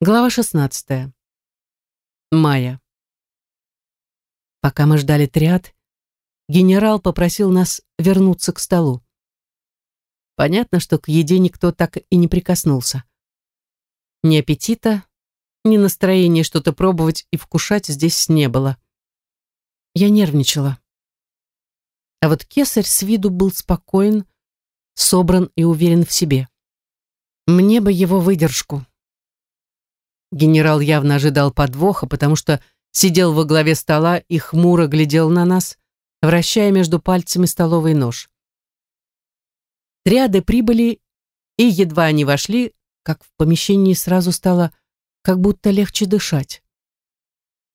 Глава 16. Майя. Пока мы ждали триад, генерал попросил нас вернуться к столу. Понятно, что к еде никто так и не прикоснулся. Ни аппетита, ни настроения что-то пробовать и вкушать здесь не было. Я нервничала. А вот кесарь с виду был спокоен, собран и уверен в себе. Мне бы его выдержку. Генерал явно ожидал подвоха, потому что сидел во главе стола и хмуро глядел на нас, вращая между пальцами столовый нож. Триады прибыли, и едва они вошли, как в помещении сразу стало как будто легче дышать.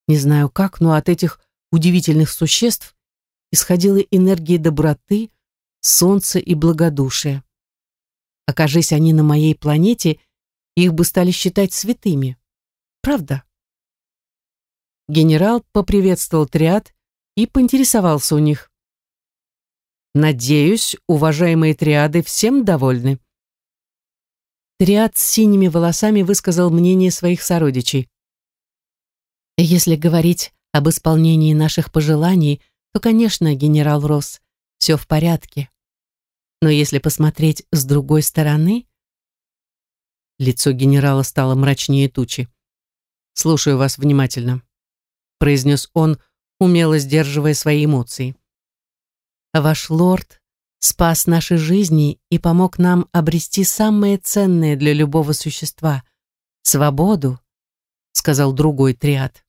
Не знаю как, но от этих удивительных существ исходила энергия доброты, солнца и благодушия. Окажись они на моей планете, их бы стали считать святыми. Правда? Генерал поприветствовал триад и поинтересовался у них. «Надеюсь, уважаемые триады всем довольны». Триад с синими волосами высказал мнение своих сородичей. «Если говорить об исполнении наших пожеланий, то, конечно, генерал Росс, все в порядке. Но если посмотреть с другой стороны...» Лицо генерала стало мрачнее тучи. «Слушаю вас внимательно», — произнес он, умело сдерживая свои эмоции. «Ваш лорд спас наши жизни и помог нам обрести самое ценное для любого существа — свободу», — сказал другой триад.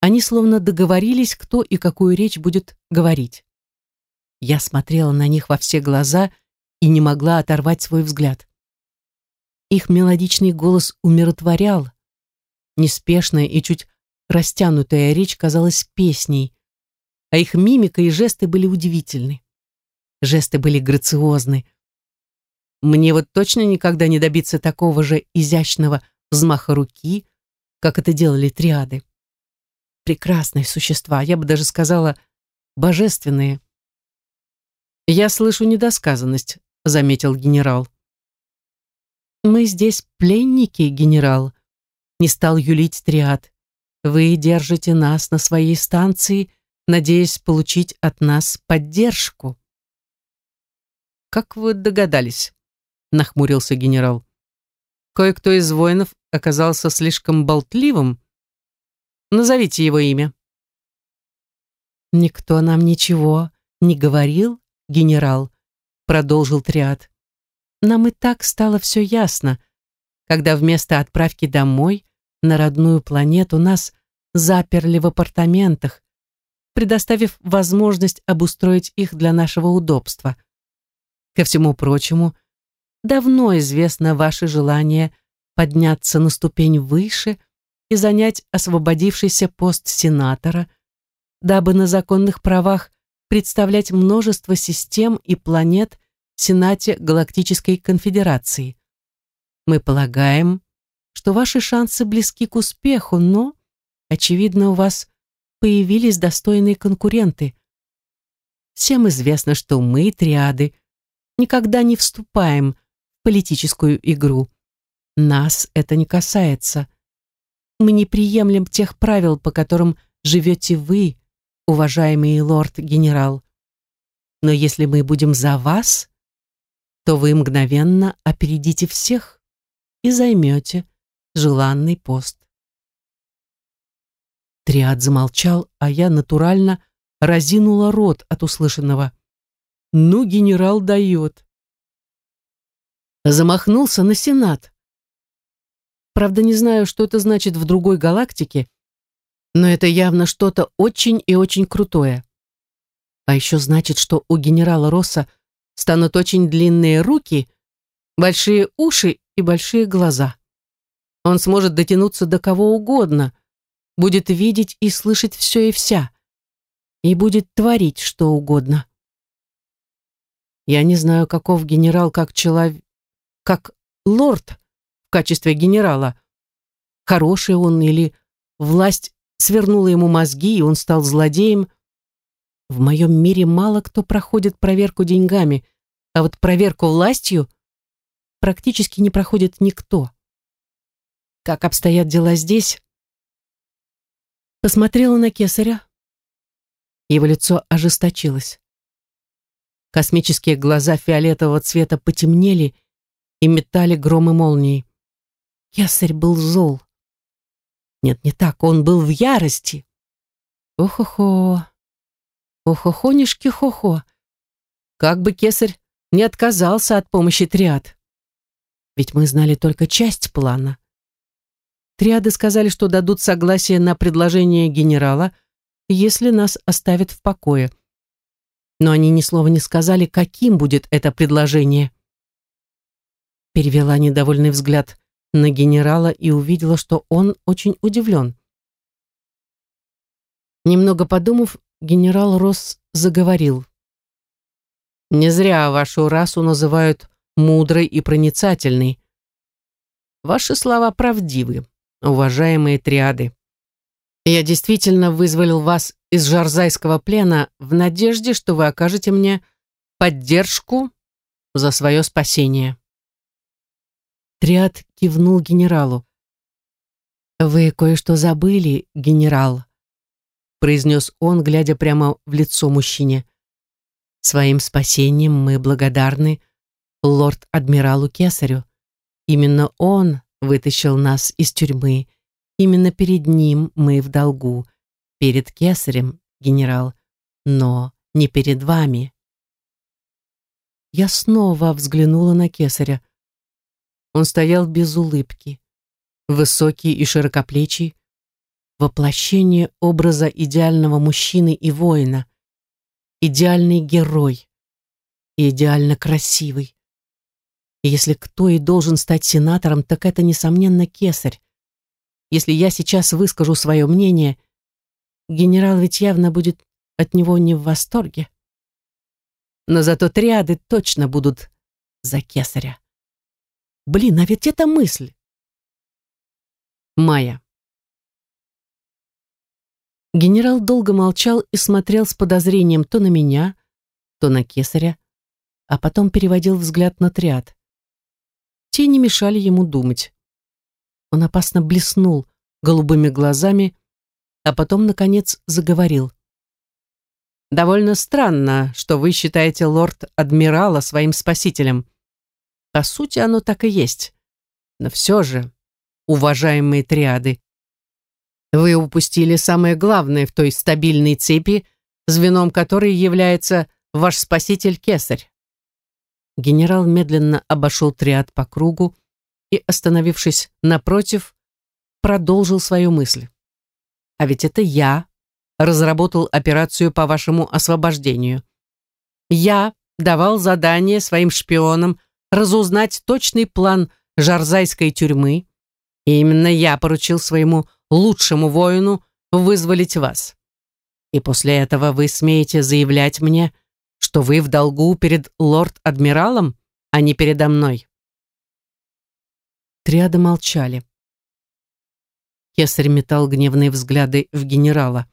Они словно договорились, кто и какую речь будет говорить. Я смотрела на них во все глаза и не могла оторвать свой взгляд. Их мелодичный голос умиротворял, Неспешная и чуть растянутая речь казалась песней, а их мимика и жесты были удивительны. Жесты были грациозны. Мне вот точно никогда не добиться такого же изящного взмаха руки, как это делали триады. Прекрасные существа, я бы даже сказала, божественные. «Я слышу недосказанность», — заметил генерал. «Мы здесь пленники, генерал», не стал юлить триад. Вы держите нас на своей станции, надеясь получить от нас поддержку. Как вы догадались? Нахмурился генерал. Кое-кто из воинов оказался слишком болтливым. Назовите его имя. Никто нам ничего не говорил, генерал, продолжил триад. Нам и так стало все ясно, когда вместо отправки домой на родную планету нас заперли в апартаментах, предоставив возможность обустроить их для нашего удобства. Ко всему прочему, давно известно ваше желание подняться на ступень выше и занять освободившийся пост сенатора, дабы на законных правах представлять множество систем и планет в Сенате Галактической Конфедерации. Мы полагаем, что ваши шансы близки к успеху, но, очевидно, у вас появились достойные конкуренты. Всем известно, что мы, триады, никогда не вступаем в политическую игру. Нас это не касается. Мы не приемлем тех правил, по которым живете вы, уважаемый лорд-генерал. Но если мы будем за вас, то вы мгновенно опередите всех и займете желанный пост. Триад замолчал, а я натурально разинула рот от услышанного. Ну, генерал дает. Замахнулся на Сенат. Правда, не знаю, что это значит в другой галактике, но это явно что-то очень и очень крутое. А еще значит, что у генерала Росса станут очень длинные руки, большие уши и большие глаза. Он сможет дотянуться до кого угодно, будет видеть и слышать все и вся, и будет творить что угодно. Я не знаю, каков генерал как человек, как лорд в качестве генерала. Хороший он или власть свернула ему мозги, и он стал злодеем. В моем мире мало кто проходит проверку деньгами, а вот проверку властью практически не проходит никто. Как обстоят дела здесь?» Посмотрела на кесаря. Его лицо ожесточилось. Космические глаза фиолетового цвета потемнели и метали громы молнии. Кесарь был зол. Нет, не так, он был в ярости. Ох-хо-хо, ох-хо-хонишки-хо-хо. Как бы кесарь не отказался от помощи триад. Ведь мы знали только часть плана. Триады сказали, что дадут согласие на предложение генерала, если нас оставят в покое. Но они ни слова не сказали, каким будет это предложение. Перевела недовольный взгляд на генерала и увидела, что он очень удивлен. Немного подумав, генерал Росс заговорил. «Не зря вашу расу называют мудрой и проницательной. Ваши слова правдивы, уважаемые триады. Я действительно вызволил вас из жарзайского плена в надежде, что вы окажете мне поддержку за свое спасение. Триад кивнул генералу. «Вы кое-что забыли, генерал», произнес он, глядя прямо в лицо мужчине. «Своим спасением мы благодарны лорд-адмиралу Кесарю. Именно он вытащил нас из тюрьмы. Именно перед ним мы в долгу. Перед Кесарем, генерал, но не перед вами». Я снова взглянула на Кесаря. Он стоял без улыбки, высокий и широкоплечий, воплощение образа идеального мужчины и воина, идеальный герой, идеально красивый. И если кто и должен стать сенатором, так это, несомненно, кесарь. Если я сейчас выскажу свое мнение, генерал ведь явно будет от него не в восторге. Но зато триады точно будут за кесаря. Блин, а ведь это мысль. Майя. Генерал долго молчал и смотрел с подозрением то на меня, то на кесаря, а потом переводил взгляд на триад. Те не мешали ему думать. Он опасно блеснул голубыми глазами, а потом, наконец, заговорил. «Довольно странно, что вы считаете лорд-адмирала своим спасителем. По сути, оно так и есть. Но все же, уважаемые триады, вы упустили самое главное в той стабильной цепи, звеном которой является ваш спаситель Кесарь. Генерал медленно обошел триад по кругу и, остановившись напротив, продолжил свою мысль. А ведь это я разработал операцию по вашему освобождению. Я давал задание своим шпионам разузнать точный план Жарзайской тюрьмы, и именно я поручил своему лучшему воину вызволить вас. И после этого вы смеете заявлять мне, что вы в долгу перед лорд-адмиралом, а не передо мной. Триады молчали. Кесарь метал гневные взгляды в генерала.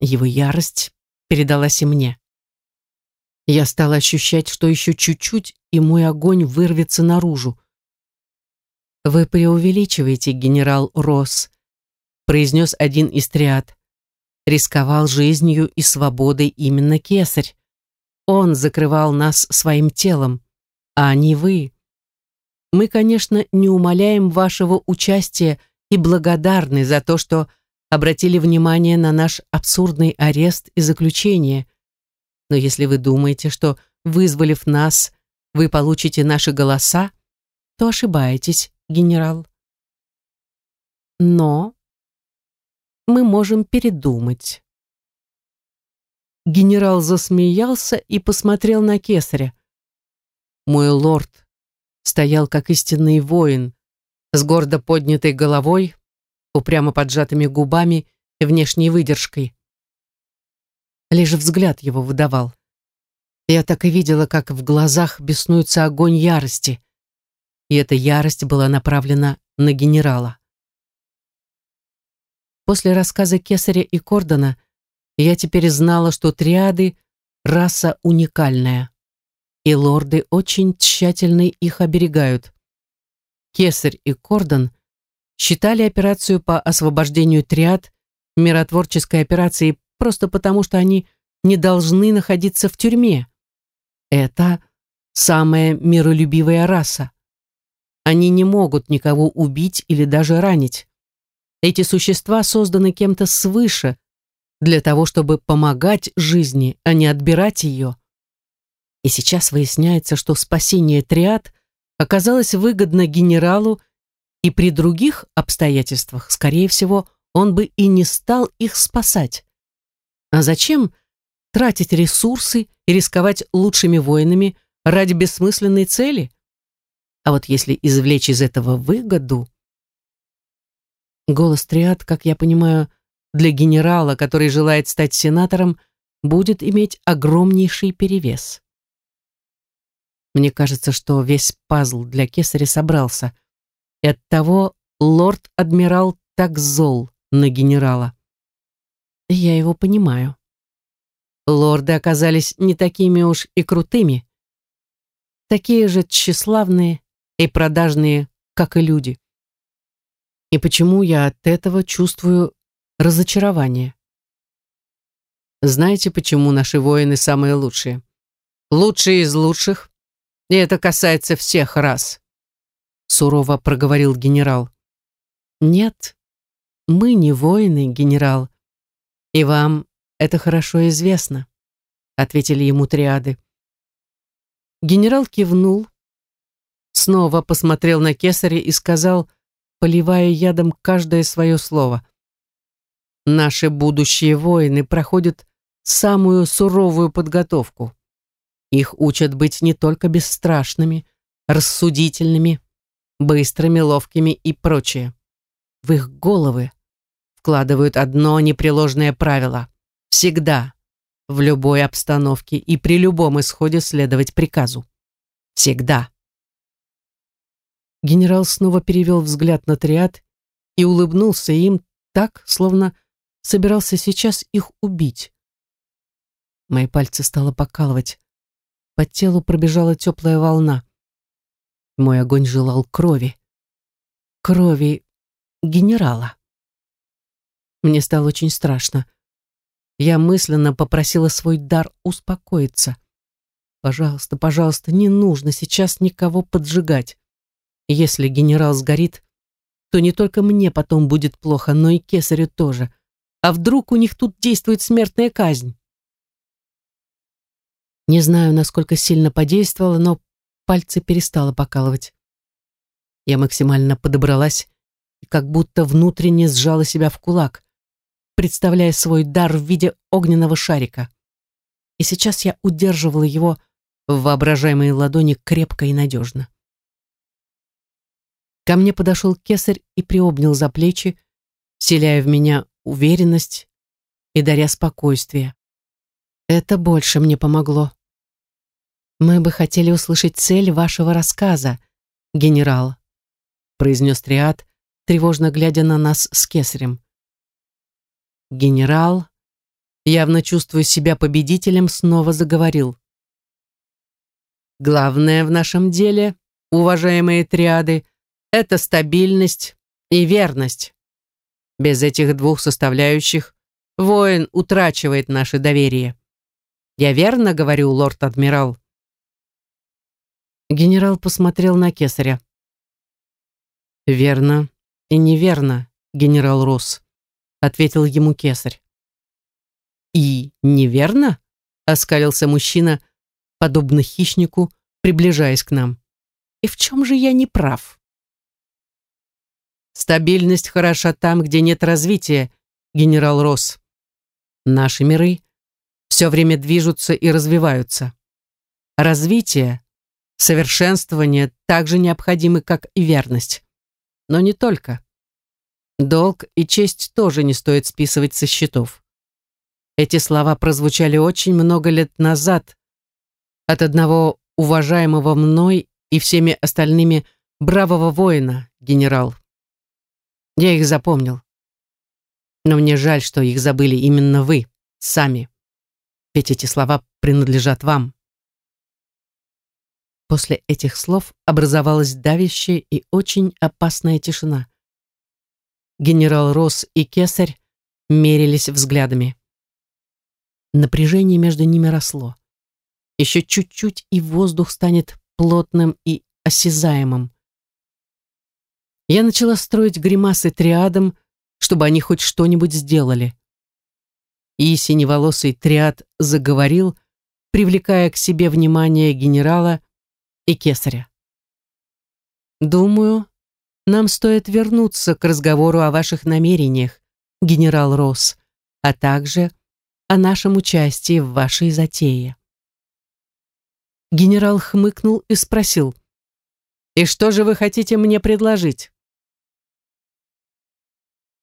Его ярость передалась и мне. Я стала ощущать, что еще чуть-чуть, и мой огонь вырвется наружу. «Вы преувеличиваете, генерал Росс», произнес один из триад. Рисковал жизнью и свободой именно кесарь. Он закрывал нас своим телом, а не вы. Мы, конечно, не умаляем вашего участия и благодарны за то, что обратили внимание на наш абсурдный арест и заключение – но если вы думаете, что, вызволив нас, вы получите наши голоса, то ошибаетесь, генерал. Но мы можем передумать. Генерал засмеялся и посмотрел на кесаря. Мой лорд стоял как истинный воин, с гордо поднятой головой, упрямо поджатыми губами и внешней выдержкой. Лишь взгляд его выдавал. Я так и видела, как в глазах беснуется огонь ярости. И эта ярость была направлена на генерала. После рассказа Кесаря и Кордона я теперь знала, что триады — раса уникальная, и лорды очень тщательно их оберегают. Кесарь и Кордон считали операцию по освобождению триад миротворческой операцией просто потому, что они не должны находиться в тюрьме. Это самая миролюбивая раса. Они не могут никого убить или даже ранить. Эти существа созданы кем-то свыше для того, чтобы помогать жизни, а не отбирать ее. И сейчас выясняется, что спасение триад оказалось выгодно генералу, и при других обстоятельствах, скорее всего, он бы и не стал их спасать. А зачем тратить ресурсы и рисковать лучшими воинами ради бессмысленной цели? А вот если извлечь из этого выгоду... Голос триад, как я понимаю, для генерала, который желает стать сенатором, будет иметь огромнейший перевес. Мне кажется, что весь пазл для кесаря собрался, и оттого лорд-адмирал так зол на генерала. Я его понимаю. Лорды оказались не такими уж и крутыми, такие же тщеславные и продажные, как и люди. И почему я от этого чувствую разочарование? Знаете, почему наши воины самые лучшие? Лучшие из лучших, и это касается всех рас, сурово проговорил генерал. Нет, мы не воины, генерал, и вам это хорошо известно, ответили ему триады. Генерал кивнул, снова посмотрел на кесаря и сказал, поливая ядом каждое свое слово. Наши будущие воины проходят самую суровую подготовку. Их учат быть не только бесстрашными, рассудительными, быстрыми, ловкими и прочее. В их головы вкладывают одно непреложное правило. Всегда, в любой обстановке и при любом исходе следовать приказу. Всегда. Генерал снова перевел взгляд на триад и улыбнулся им так, словно собирался сейчас их убить. Мои пальцы стало покалывать. По телу пробежала теплая волна. Мой огонь желал крови. Крови генерала. Мне стало очень страшно. Я мысленно попросила свой дар успокоиться. Пожалуйста, пожалуйста, не нужно сейчас никого поджигать. Если генерал сгорит, то не только мне потом будет плохо, но и кесарю тоже. А вдруг у них тут действует смертная казнь? Не знаю, насколько сильно подействовало, но пальцы перестало покалывать. Я максимально подобралась и как будто внутренне сжала себя в кулак, представляя свой дар в виде огненного шарика. И сейчас я удерживала его в воображаемой ладони крепко и надежно. Ко мне подошел кесарь и приобнял за плечи, вселяя в меня уверенность и даря спокойствие. Это больше мне помогло. «Мы бы хотели услышать цель вашего рассказа, генерал», произнес Триад, тревожно глядя на нас с кесарем. Генерал, явно чувствуя себя победителем, снова заговорил. «Главное в нашем деле, уважаемые триады, это стабильность и верность. Без этих двух составляющих воин утрачивает наше доверие. Я верно говорю, лорд-адмирал?» Генерал посмотрел на кесаря. «Верно и неверно, генерал Росс», — ответил ему кесарь. «И неверно?» — оскалился мужчина, подобно хищнику, приближаясь к нам. «И в чем же я не прав?» «Стабильность хороша там, где нет развития, генерал Росс. Наши миры все время движутся и развиваются. Развитие Совершенствование так же необходимы, как и верность. Но не только. Долг и честь тоже не стоит списывать со счетов. Эти слова прозвучали очень много лет назад от одного уважаемого мной и всеми остальными бравого воина, генерал. Я их запомнил. Но мне жаль, что их забыли именно вы, сами. Ведь эти слова принадлежат вам. После этих слов образовалась давящая и очень опасная тишина. Генерал Росс и Кесарь мерились взглядами. Напряжение между ними росло. Еще чуть-чуть, и воздух станет плотным и осязаемым. Я начала строить гримасы триадам, чтобы они хоть что-нибудь сделали. И синеволосый триад заговорил, привлекая к себе внимание генерала и кесаря. «Думаю, нам стоит вернуться к разговору о ваших намерениях, генерал Росс, а также о нашем участии в вашей затее. Генерал хмыкнул и спросил, «И что же вы хотите мне предложить?»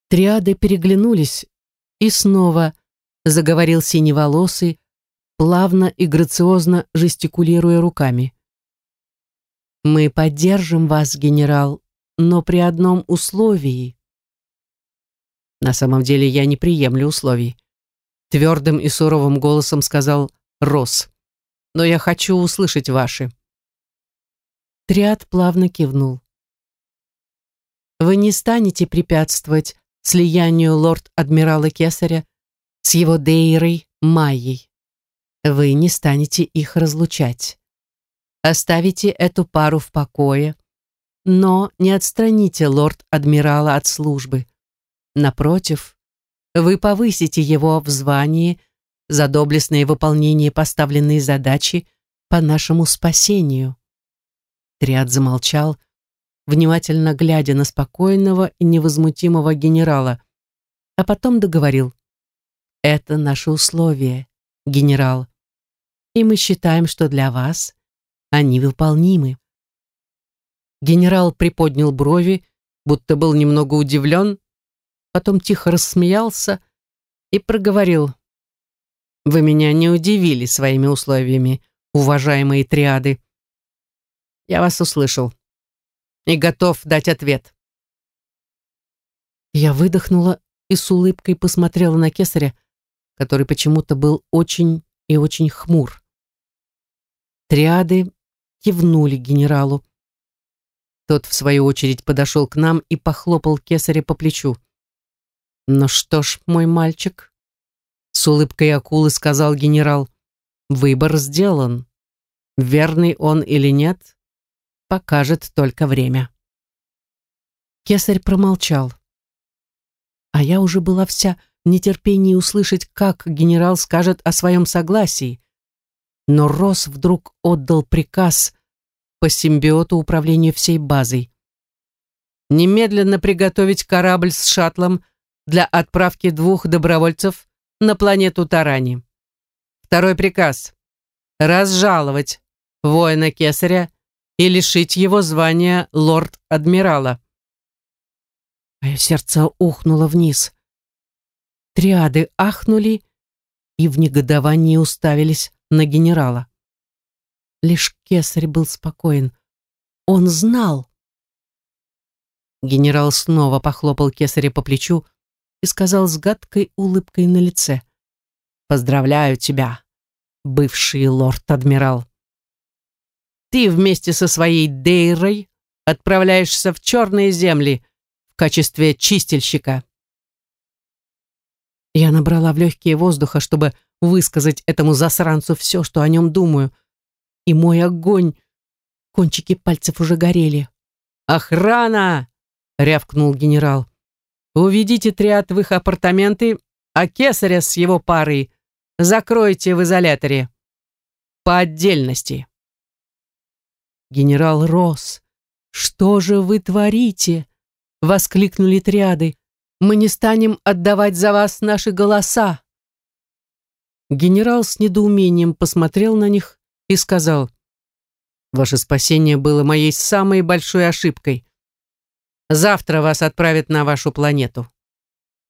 Триады переглянулись, и снова заговорил синеволосый, плавно и грациозно жестикулируя руками. «Мы поддержим вас, генерал, но при одном условии». «На самом деле я не приемлю условий твердым и суровым голосом сказал Рос. «Но я хочу услышать ваши». Триад плавно кивнул. «Вы не станете препятствовать слиянию лорд-адмирала Кесаря с его Дейрой Майей. Вы не станете их разлучать. Оставите эту пару в покое, но не отстраните лорд-адмирала от службы. Напротив, вы повысите его в звании за доблестное выполнение поставленной задачи по нашему спасению. Триад замолчал, внимательно глядя на спокойного и невозмутимого генерала, а потом договорил. «Это наше условие, генерал, и мы считаем, что для вас они выполнимы». Генерал приподнял брови, будто был немного удивлен, потом тихо рассмеялся и проговорил. «Вы меня не удивили своими условиями, уважаемые триады. Я вас услышал и готов дать ответ». Я выдохнула и с улыбкой посмотрела на кесаря, который почему-то был очень и очень хмур. Триады кивнули генералу. Тот, в свою очередь, подошел к нам и похлопал кесаря по плечу. «Ну что ж, мой мальчик», — с улыбкой акулы сказал генерал, — «выбор сделан. Верный он или нет, покажет только время». Кесарь промолчал. А я уже была вся в нетерпении услышать, как генерал скажет о своем согласии. Но Рос вдруг отдал приказ по симбиоту управлению всей базой. «Немедленно приготовить корабль с шаттлом для отправки двух добровольцев на планету Тарани. Второй приказ – разжаловать воина Кесаря и лишить его звания лорд-адмирала. Мое сердце ухнуло вниз. Триады ахнули и в негодовании уставились на генерала. Лишь Кесарь был спокоен. Он знал. Генерал снова похлопал Кесаря по плечу, и сказал с гадкой улыбкой на лице. «Поздравляю тебя, бывший лорд-адмирал. Ты вместе со своей Дейрой отправляешься в черные земли в качестве чистильщика». Я набрала в легкие воздуха, чтобы высказать этому засранцу все, что о нем думаю. И мой огонь... Кончики пальцев уже горели. «Охрана!» — рявкнул генерал. Уведите триад в их апартаменты, а кесаря с его парой закройте в изоляторе. По отдельности. Генерал Росс, что же вы творите? Воскликнули триады. Мы не станем отдавать за вас наши голоса. Генерал с недоумением посмотрел на них и сказал, «Ваше спасение было моей самой большой ошибкой. Завтра вас отправят на вашу планету.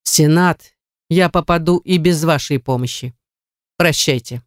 Сенат я попаду и без вашей помощи. Прощайте.